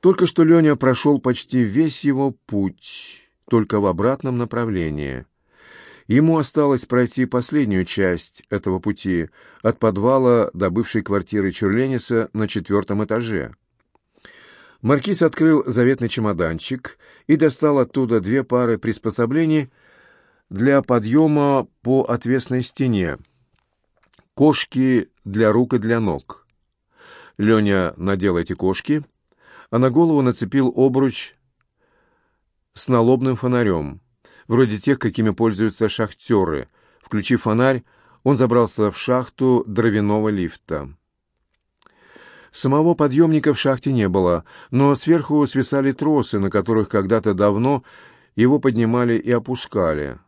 Только что Леня прошел почти весь его путь, только в обратном направлении. Ему осталось пройти последнюю часть этого пути от подвала до бывшей квартиры Чурлениса на четвертом этаже. Маркиз открыл заветный чемоданчик и достал оттуда две пары приспособлений для подъема по отвесной стене. Кошки для рук и для ног. Леня надел эти кошки, а на голову нацепил обруч с налобным фонарем, вроде тех, какими пользуются шахтеры. Включив фонарь, он забрался в шахту дровяного лифта. Самого подъемника в шахте не было, но сверху свисали тросы, на которых когда-то давно его поднимали и опускали.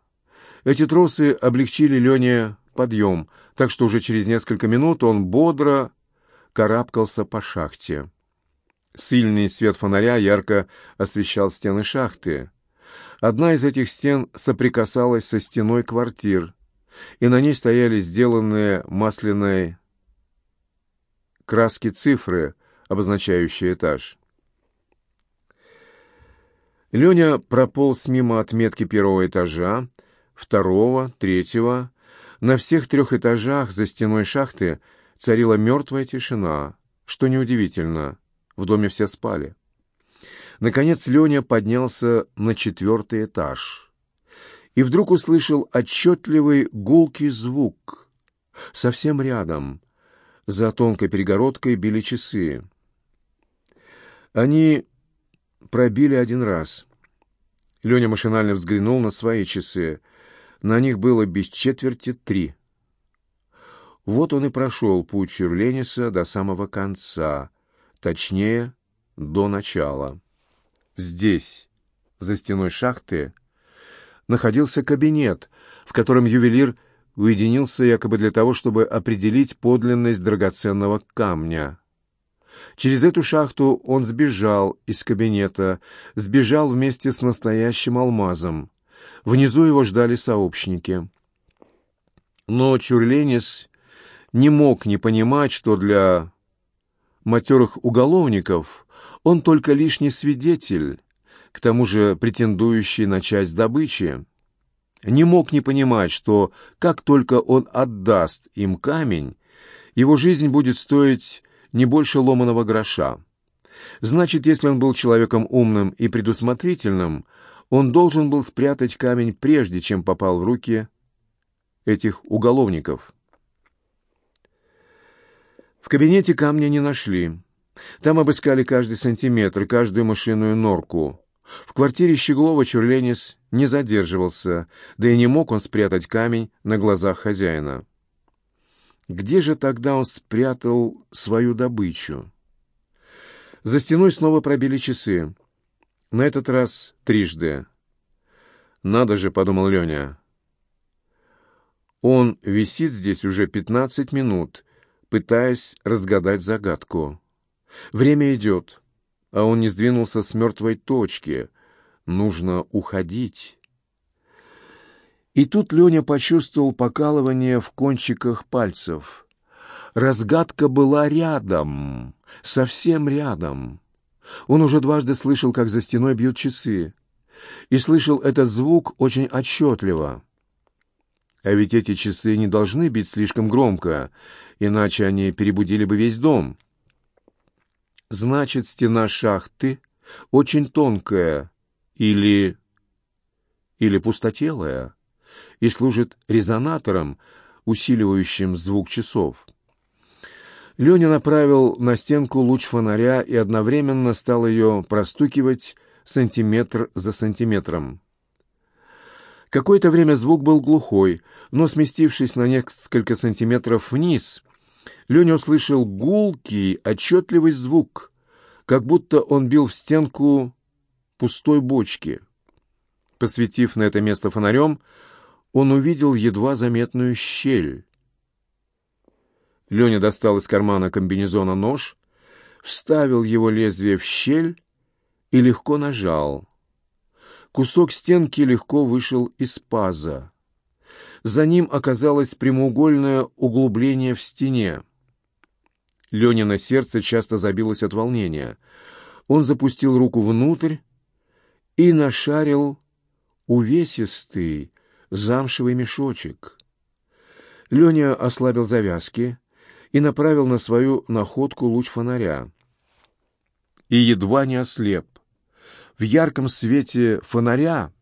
Эти тросы облегчили Лене подъем, так что уже через несколько минут он бодро карабкался по шахте. Сильный свет фонаря ярко освещал стены шахты. Одна из этих стен соприкасалась со стеной квартир, и на ней стояли сделанные масляной краски цифры, обозначающие этаж. Леня прополз мимо отметки первого этажа, второго, третьего. На всех трех этажах за стеной шахты царила мертвая тишина, что неудивительно, в доме все спали. Наконец Леня поднялся на четвертый этаж и вдруг услышал отчетливый гулкий звук. Совсем рядом, за тонкой перегородкой, били часы. Они пробили один раз. Леня машинально взглянул на свои часы. На них было без четверти три. Вот он и прошел путь Чурлениса до самого конца, точнее, до начала. Здесь, за стеной шахты, находился кабинет, в котором ювелир уединился якобы для того, чтобы определить подлинность драгоценного камня. Через эту шахту он сбежал из кабинета, сбежал вместе с настоящим алмазом. Внизу его ждали сообщники. Но Чурленис не мог не понимать, что для матерых уголовников он только лишний свидетель, к тому же претендующий на часть добычи. Не мог не понимать, что как только он отдаст им камень, его жизнь будет стоить не больше ломаного гроша. Значит, если он был человеком умным и предусмотрительным, он должен был спрятать камень прежде, чем попал в руки этих уголовников. В кабинете камня не нашли. Там обыскали каждый сантиметр, каждую машинную норку. В квартире Щеглова Чурленис не задерживался, да и не мог он спрятать камень на глазах хозяина. Где же тогда он спрятал свою добычу? За стеной снова пробили часы. На этот раз трижды. «Надо же», — подумал Леня. Он висит здесь уже пятнадцать минут, пытаясь разгадать загадку. Время идет, а он не сдвинулся с мертвой точки. Нужно уходить. И тут Леня почувствовал покалывание в кончиках пальцев. Разгадка была рядом, совсем рядом. Он уже дважды слышал, как за стеной бьют часы, и слышал этот звук очень отчетливо. А ведь эти часы не должны бить слишком громко, иначе они перебудили бы весь дом. Значит, стена шахты очень тонкая или... или пустотелая и служит резонатором, усиливающим звук часов. Леня направил на стенку луч фонаря и одновременно стал ее простукивать сантиметр за сантиметром. Какое-то время звук был глухой, но, сместившись на несколько сантиметров вниз, Леня услышал гулкий, отчетливый звук, как будто он бил в стенку пустой бочки. Посветив на это место фонарем, он увидел едва заметную щель. Леня достал из кармана комбинезона нож, вставил его лезвие в щель и легко нажал. Кусок стенки легко вышел из паза. За ним оказалось прямоугольное углубление в стене. Ленина сердце часто забилось от волнения. Он запустил руку внутрь и нашарил увесистый замшевый мешочек. Леня ослабил завязки и направил на свою находку луч фонаря. И едва не ослеп. В ярком свете фонаря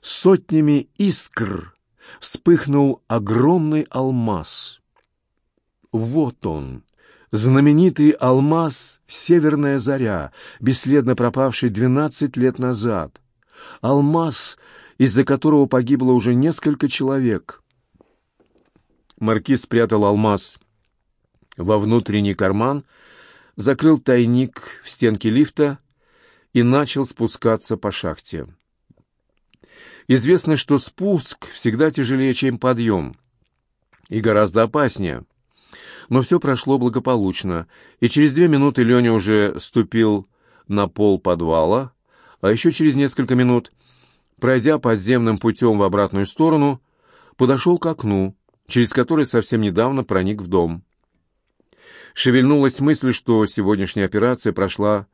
сотнями искр вспыхнул огромный алмаз. Вот он, знаменитый алмаз «Северная заря», бесследно пропавший двенадцать лет назад. Алмаз, из-за которого погибло уже несколько человек. Маркиз спрятал алмаз во внутренний карман, закрыл тайник в стенке лифта и начал спускаться по шахте. Известно, что спуск всегда тяжелее, чем подъем, и гораздо опаснее. Но все прошло благополучно, и через две минуты Леня уже ступил на пол подвала, а еще через несколько минут, пройдя подземным путем в обратную сторону, подошел к окну, через которое совсем недавно проник в дом. Шевельнулась мысль, что сегодняшняя операция прошла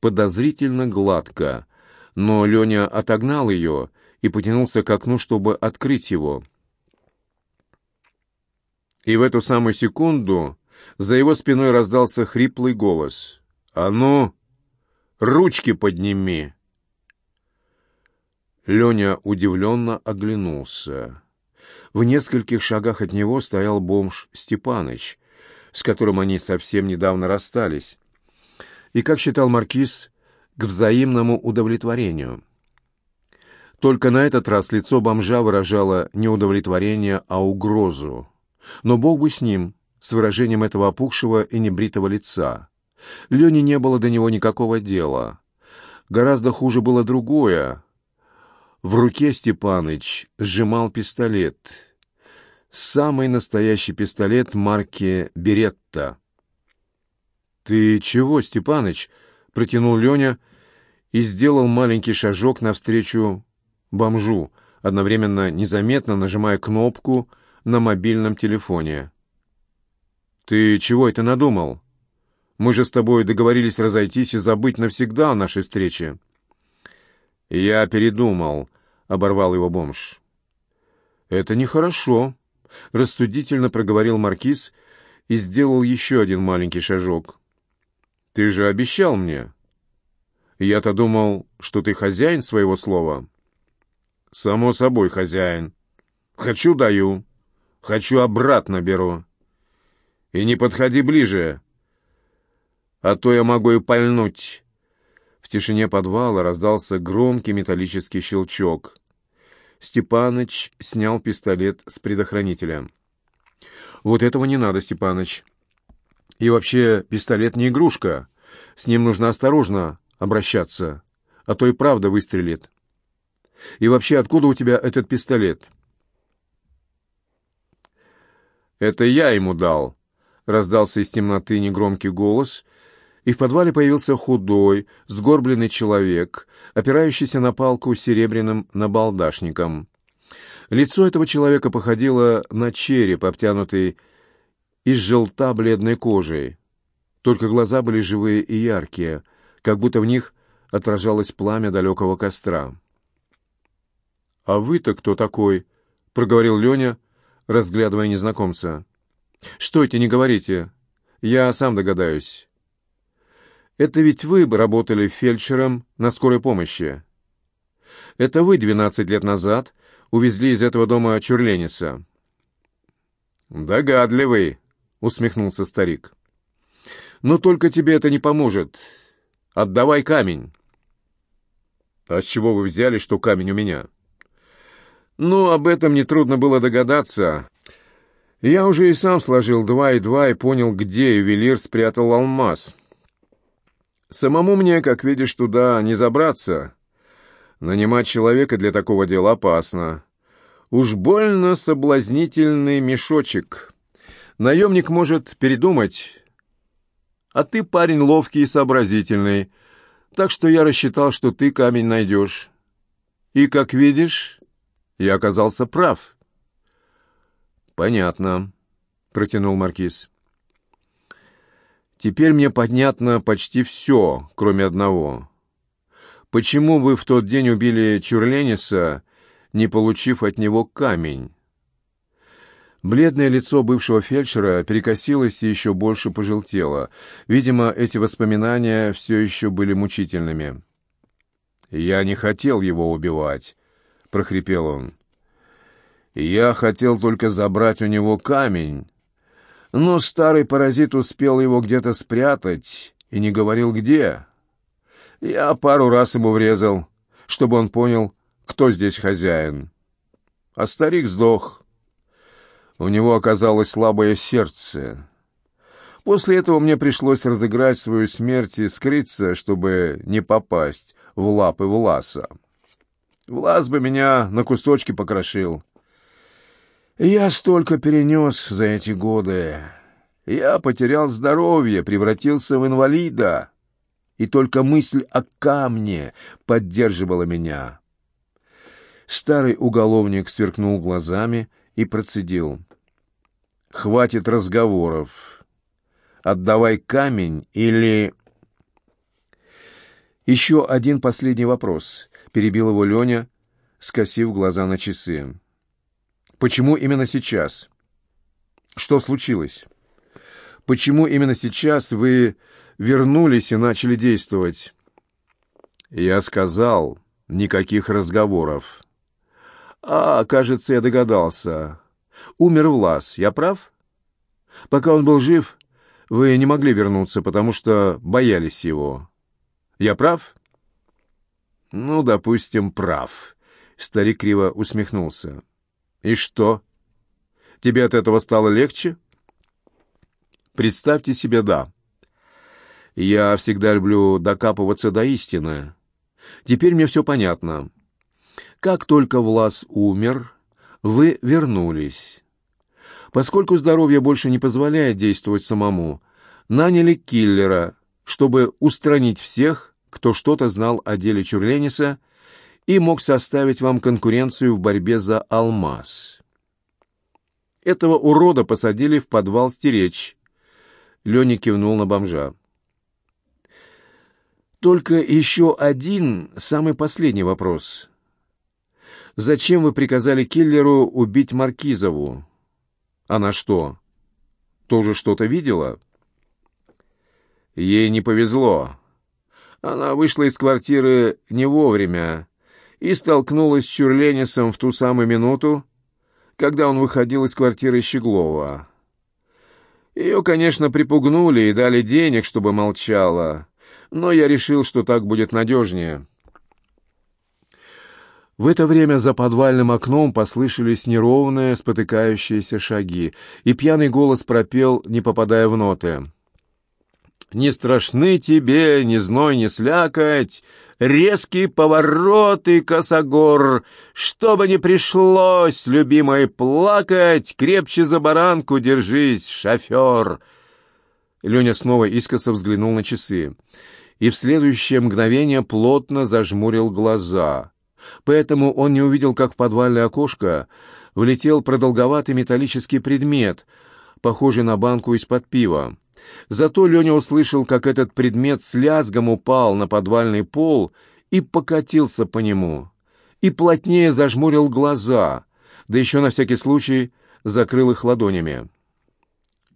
подозрительно гладко, но Леня отогнал ее и потянулся к окну, чтобы открыть его. И в эту самую секунду за его спиной раздался хриплый голос. «А ну, ручки подними!» Леня удивленно оглянулся. В нескольких шагах от него стоял бомж Степаныч, с которым они совсем недавно расстались. И, как считал Маркиз, к взаимному удовлетворению. Только на этот раз лицо бомжа выражало не удовлетворение, а угрозу. Но Бог бы с ним, с выражением этого опухшего и небритого лица. Лене не было до него никакого дела. Гораздо хуже было другое. В руке Степаныч сжимал пистолет. Самый настоящий пистолет марки «Беретта». «Ты чего, Степаныч?» — протянул Леня и сделал маленький шажок навстречу бомжу, одновременно незаметно нажимая кнопку на мобильном телефоне. «Ты чего это надумал? Мы же с тобой договорились разойтись и забыть навсегда о нашей встрече». «Я передумал», — оборвал его бомж. «Это нехорошо», — рассудительно проговорил Маркиз и сделал еще один маленький шажок. «Ты же обещал мне». «Я-то думал, что ты хозяин своего слова». «Само собой, хозяин. Хочу — даю, хочу — обратно беру. И не подходи ближе, а то я могу и пальнуть». В тишине подвала раздался громкий металлический щелчок. Степаныч снял пистолет с предохранителя. «Вот этого не надо, Степаныч. И вообще, пистолет не игрушка. С ним нужно осторожно обращаться, а то и правда выстрелит». И вообще, откуда у тебя этот пистолет?» «Это я ему дал», — раздался из темноты негромкий голос, и в подвале появился худой, сгорбленный человек, опирающийся на палку с серебряным набалдашником. Лицо этого человека походило на череп, обтянутый из желта бледной кожей. Только глаза были живые и яркие, как будто в них отражалось пламя далекого костра. «А вы-то кто такой?» — проговорил Леня, разглядывая незнакомца. «Стойте, не говорите. Я сам догадаюсь. Это ведь вы работали фельдшером на скорой помощи. Это вы двенадцать лет назад увезли из этого дома Чурлениса». «Догадливый», — усмехнулся старик. «Но только тебе это не поможет. Отдавай камень». «А с чего вы взяли, что камень у меня?» Ну, об этом нетрудно было догадаться. Я уже и сам сложил два и два и понял, где ювелир спрятал алмаз. Самому мне, как видишь, туда не забраться. Нанимать человека для такого дела опасно. Уж больно соблазнительный мешочек. Наемник может передумать. А ты парень ловкий и сообразительный, так что я рассчитал, что ты камень найдешь. И, как видишь, я оказался прав. «Понятно», — протянул Маркиз. Теперь мне понятно почти все, кроме одного. Почему вы в тот день убили Чурлениса, не получив от него камень? Бледное лицо бывшего фельдшера перекосилось и еще больше пожелтело. Видимо, эти воспоминания все еще были мучительными. «Я не хотел его убивать», — прохрипел он. «Я хотел только забрать у него камень, но старый паразит успел его где-то спрятать и не говорил где. Я пару раз ему врезал, чтобы он понял, кто здесь хозяин. А старик сдох». У него оказалось слабое сердце. После этого мне пришлось разыграть свою смерть и скрыться, чтобы не попасть в лапы Власа. Влас бы меня на кусочки покрошил. Я столько перенес за эти годы. Я потерял здоровье, превратился в инвалида. И только мысль о камне поддерживала меня. Старый уголовник сверкнул глазами и процедил. Хватит разговоров. Отдавай камень или... Еще один последний вопрос. Перебил его Леня, скосив глаза на часы. Почему именно сейчас? Что случилось? Почему именно сейчас вы вернулись и начали действовать? Я сказал, никаких разговоров. А, кажется, я догадался. Умер Влас, я прав? Пока он был жив, вы не могли вернуться, потому что боялись его. Я прав? Ну, допустим, прав. Старик криво усмехнулся. И что? Тебе от этого стало легче? Представьте себе, да. Я всегда люблю докапываться до истины. Теперь мне все понятно. Как только Влас умер, вы вернулись. Поскольку здоровье больше не позволяет действовать самому, наняли киллера, чтобы устранить всех, кто что-то знал о деле Чурлениса и мог составить вам конкуренцию в борьбе за алмаз. Этого урода посадили в подвал стеречь. Леня кивнул на бомжа. Только еще один, самый последний вопрос. Зачем вы приказали киллеру убить Маркизову? Она что, тоже что-то видела? Ей не повезло. Она вышла из квартиры не вовремя и столкнулась с Чурленисом в ту самую минуту, когда он выходил из квартиры Щеглова. Ее, конечно, припугнули и дали денег, чтобы молчала, но я решил, что так будет надежнее. В это время за подвальным окном послышались неровные, спотыкающиеся шаги, и пьяный голос пропел, не попадая в ноты. «Не страшны тебе ни зной, ни слякоть, резкие повороты, косогор, чтобы не пришлось, любимой, плакать, крепче за баранку держись, шофер!» Леня снова искоса взглянул на часы и в следующее мгновение плотно зажмурил глаза — Поэтому он не увидел, как в подвальное окошко влетел продолговатый металлический предмет, похожий на банку из-под пива. Зато Леня услышал, как этот предмет с лязгом упал на подвальный пол и покатился по нему. И плотнее зажмурил глаза, да еще на всякий случай закрыл их ладонями.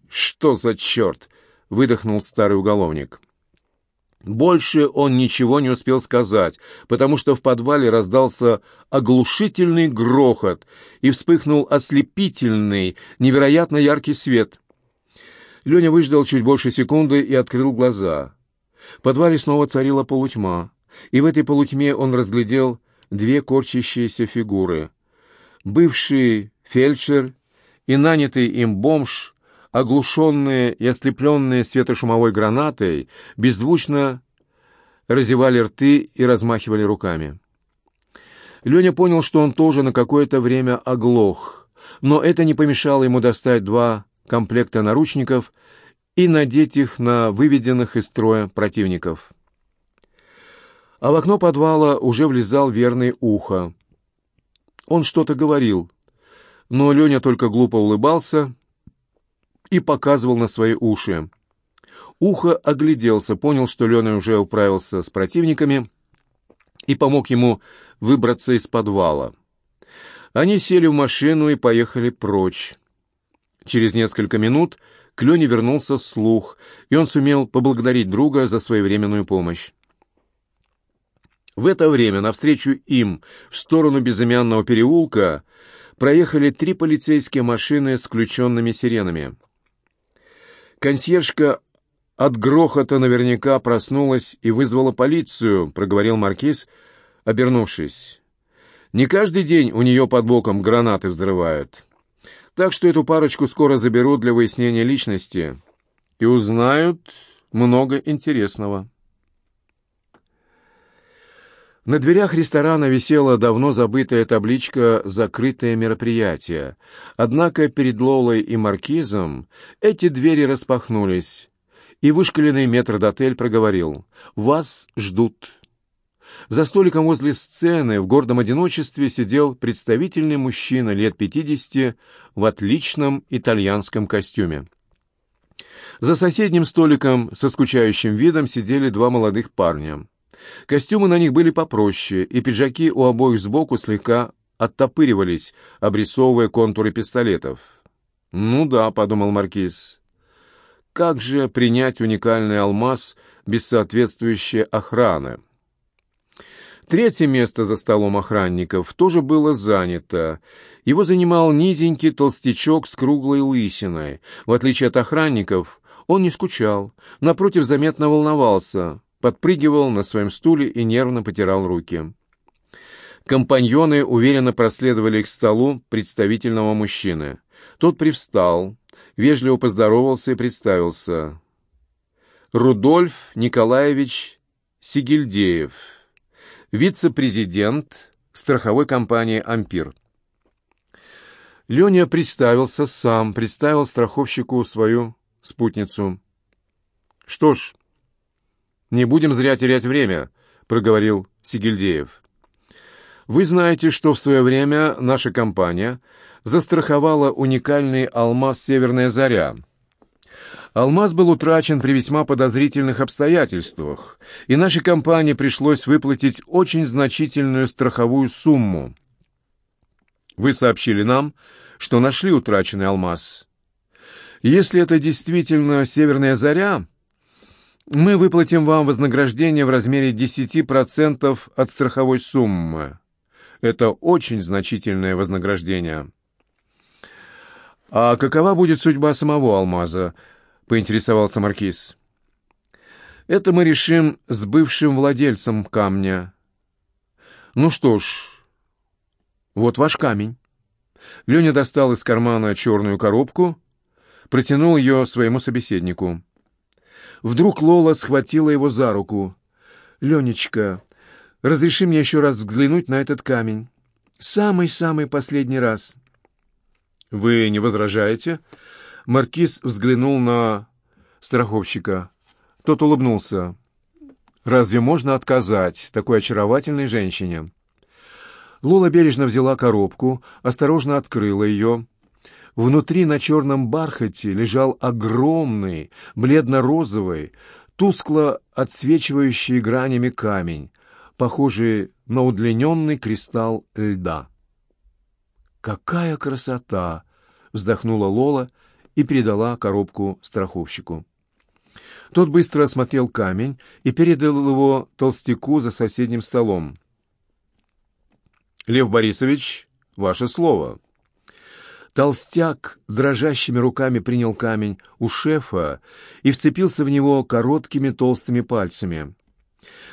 «Что за черт?» — выдохнул старый уголовник. Больше он ничего не успел сказать, потому что в подвале раздался оглушительный грохот и вспыхнул ослепительный, невероятно яркий свет. Леня выждал чуть больше секунды и открыл глаза. В подвале снова царила полутьма, и в этой полутьме он разглядел две корчащиеся фигуры. Бывший фельдшер и нанятый им бомж оглушенные и ослепленные светошумовой гранатой, беззвучно разевали рты и размахивали руками. Леня понял, что он тоже на какое-то время оглох, но это не помешало ему достать два комплекта наручников и надеть их на выведенных из строя противников. А в окно подвала уже влезал верный ухо. Он что-то говорил, но Леня только глупо улыбался и показывал на свои уши. Ухо огляделся, понял, что Леня уже управился с противниками и помог ему выбраться из подвала. Они сели в машину и поехали прочь. Через несколько минут к Лене вернулся слух, и он сумел поблагодарить друга за своевременную помощь. В это время навстречу им в сторону безымянного переулка проехали три полицейские машины с включенными сиренами. Консьержка от грохота наверняка проснулась и вызвала полицию, проговорил маркиз, обернувшись. Не каждый день у нее под боком гранаты взрывают. Так что эту парочку скоро заберут для выяснения личности и узнают много интересного. На дверях ресторана висела давно забытая табличка «Закрытое мероприятие». Однако перед Лолой и Маркизом эти двери распахнулись, и вышкаленный метрдотель проговорил «Вас ждут». За столиком возле сцены в гордом одиночестве сидел представительный мужчина лет пятидесяти в отличном итальянском костюме. За соседним столиком со скучающим видом сидели два молодых парня. Костюмы на них были попроще, и пиджаки у обоих сбоку слегка оттопыривались, обрисовывая контуры пистолетов. «Ну да», — подумал Маркиз, — «как же принять уникальный алмаз без соответствующей охраны?» Третье место за столом охранников тоже было занято. Его занимал низенький толстячок с круглой лысиной. В отличие от охранников, он не скучал, напротив, заметно волновался подпрыгивал на своем стуле и нервно потирал руки. Компаньоны уверенно проследовали к столу представительного мужчины. Тот привстал, вежливо поздоровался и представился. Рудольф Николаевич Сигельдеев, вице-президент страховой компании «Ампир». Леня представился сам, представил страховщику свою спутницу. «Что ж, «Не будем зря терять время», — проговорил Сигельдеев. «Вы знаете, что в свое время наша компания застраховала уникальный алмаз «Северная заря». Алмаз был утрачен при весьма подозрительных обстоятельствах, и нашей компании пришлось выплатить очень значительную страховую сумму. Вы сообщили нам, что нашли утраченный алмаз. Если это действительно «Северная заря», мы выплатим вам вознаграждение в размере 10% от страховой суммы. Это очень значительное вознаграждение. А какова будет судьба самого алмаза? поинтересовался маркиз. Это мы решим с бывшим владельцем камня. Ну что ж, вот ваш камень. Леня достал из кармана черную коробку, протянул ее своему собеседнику. Вдруг Лола схватила его за руку. «Ленечка, разреши мне еще раз взглянуть на этот камень. Самый-самый последний раз». «Вы не возражаете?» Маркиз взглянул на страховщика. Тот улыбнулся. «Разве можно отказать такой очаровательной женщине?» Лола бережно взяла коробку, осторожно открыла ее Внутри на черном бархате лежал огромный, бледно-розовый, тускло отсвечивающий гранями камень, похожий на удлиненный кристалл льда. «Какая красота!» — вздохнула Лола и передала коробку страховщику. Тот быстро осмотрел камень и передал его толстяку за соседним столом. «Лев Борисович, ваше слово». Толстяк дрожащими руками принял камень у шефа и вцепился в него короткими толстыми пальцами.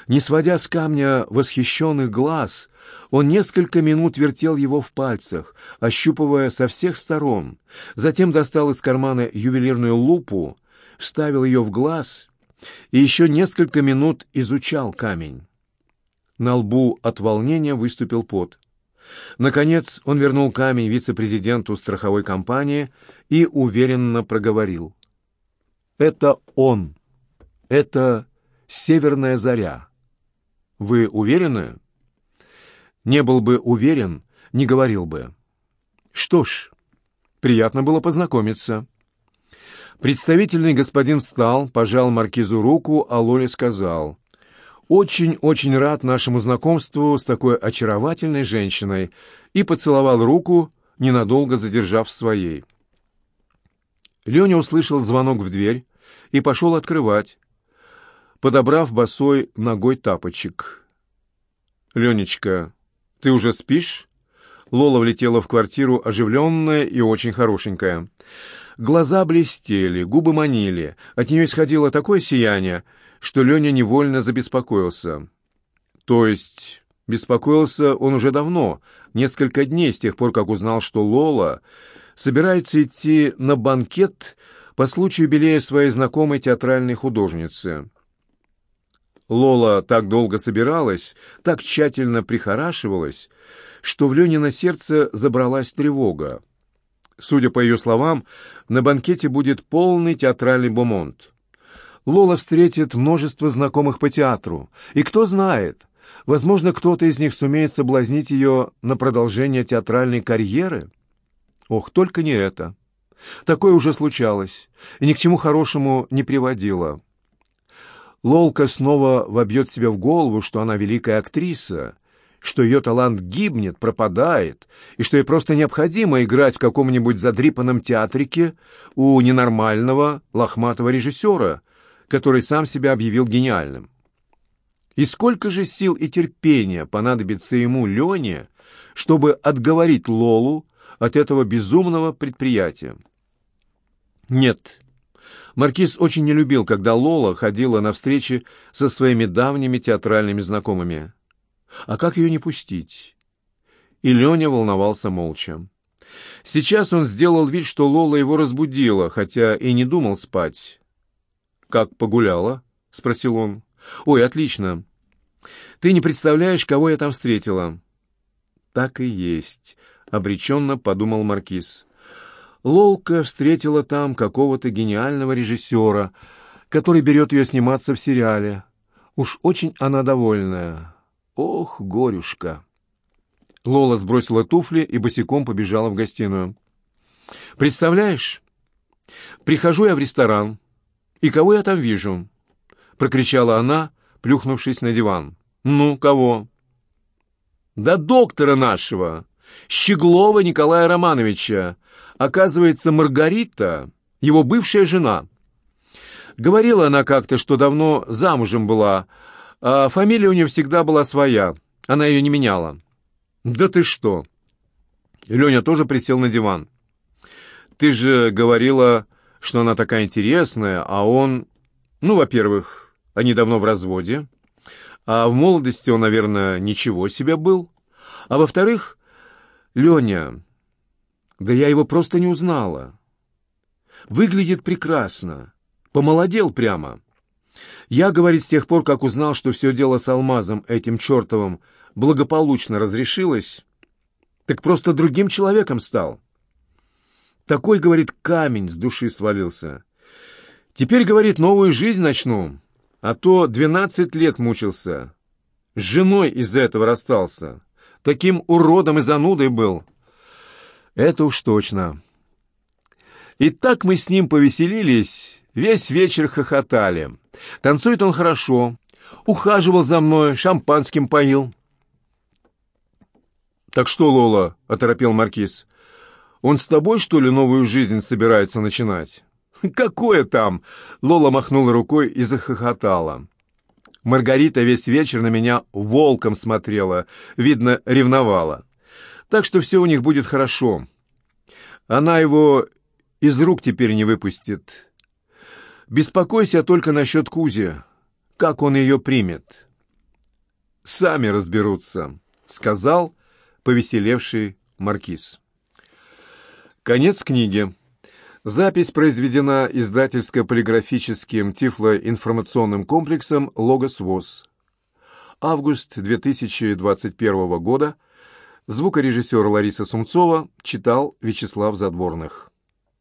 Не сводя с камня восхищенных глаз, он несколько минут вертел его в пальцах, ощупывая со всех сторон, затем достал из кармана ювелирную лупу, вставил ее в глаз и еще несколько минут изучал камень. На лбу от волнения выступил пот. Наконец он вернул камень вице-президенту страховой компании и уверенно проговорил. «Это он. Это Северная Заря. Вы уверены?» «Не был бы уверен, не говорил бы». «Что ж, приятно было познакомиться». Представительный господин встал, пожал маркизу руку, а Лоле сказал, «Очень-очень рад нашему знакомству с такой очаровательной женщиной» и поцеловал руку, ненадолго задержав своей. Леня услышал звонок в дверь и пошел открывать, подобрав босой ногой тапочек. «Ленечка, ты уже спишь?» Лола влетела в квартиру оживленная и очень хорошенькая. Глаза блестели, губы манили, от нее исходило такое сияние, что Леня невольно забеспокоился. То есть беспокоился он уже давно, несколько дней с тех пор, как узнал, что Лола собирается идти на банкет по случаю юбилея своей знакомой театральной художницы. Лола так долго собиралась, так тщательно прихорашивалась, что в Ленино сердце забралась тревога. Судя по ее словам, на банкете будет полный театральный бумонт. Лола встретит множество знакомых по театру, и кто знает, возможно, кто-то из них сумеет соблазнить ее на продолжение театральной карьеры. Ох, только не это. Такое уже случалось, и ни к чему хорошему не приводило. Лолка снова вобьет себе в голову, что она великая актриса, что ее талант гибнет, пропадает, и что ей просто необходимо играть в каком-нибудь задрипанном театрике у ненормального, лохматого режиссера, который сам себя объявил гениальным. И сколько же сил и терпения понадобится ему, Лене, чтобы отговорить Лолу от этого безумного предприятия? Нет, Маркиз очень не любил, когда Лола ходила на встречи со своими давними театральными знакомыми. А как ее не пустить? И Леня волновался молча. Сейчас он сделал вид, что Лола его разбудила, хотя и не думал спать. «Как погуляла?» — спросил он. «Ой, отлично. Ты не представляешь, кого я там встретила». «Так и есть», — обреченно подумал Маркиз. Лолка встретила там какого-то гениального режиссера, который берет ее сниматься в сериале. Уж очень она довольная. Ох, горюшка! Лола сбросила туфли и босиком побежала в гостиную. «Представляешь, прихожу я в ресторан, и кого я там вижу?» Прокричала она, плюхнувшись на диван. «Ну, кого?» «Да доктора нашего, Щеглова Николая Романовича, Оказывается, Маргарита — его бывшая жена. Говорила она как-то, что давно замужем была, а фамилия у нее всегда была своя, она ее не меняла. «Да ты что?» Леня тоже присел на диван. «Ты же говорила, что она такая интересная, а он...» «Ну, во-первых, они давно в разводе, а в молодости он, наверное, ничего себе был. А во-вторых, Леня, да я его просто не узнала. Выглядит прекрасно. Помолодел прямо. Я, говорит, с тех пор, как узнал, что все дело с алмазом этим чертовым благополучно разрешилось, так просто другим человеком стал. Такой, говорит, камень с души свалился. Теперь, говорит, новую жизнь начну, а то двенадцать лет мучился. С женой из-за этого расстался. Таким уродом и занудой был. Это уж точно. И так мы с ним повеселились, весь вечер хохотали. Танцует он хорошо, ухаживал за мной, шампанским поил. «Так что, Лола?» — оторопел Маркиз. «Он с тобой, что ли, новую жизнь собирается начинать?» «Какое там?» — Лола махнула рукой и захохотала. Маргарита весь вечер на меня волком смотрела, видно, ревновала. Так что все у них будет хорошо. Она его из рук теперь не выпустит. Беспокойся только насчет Кузи. Как он ее примет? Сами разберутся, сказал повеселевший маркиз. Конец книги. Запись произведена издательско-полиграфическим тифлоинформационным комплексом «Логос ВОЗ». Август 2021 года. Звукорежиссер Лариса Сумцова читал Вячеслав Задворных.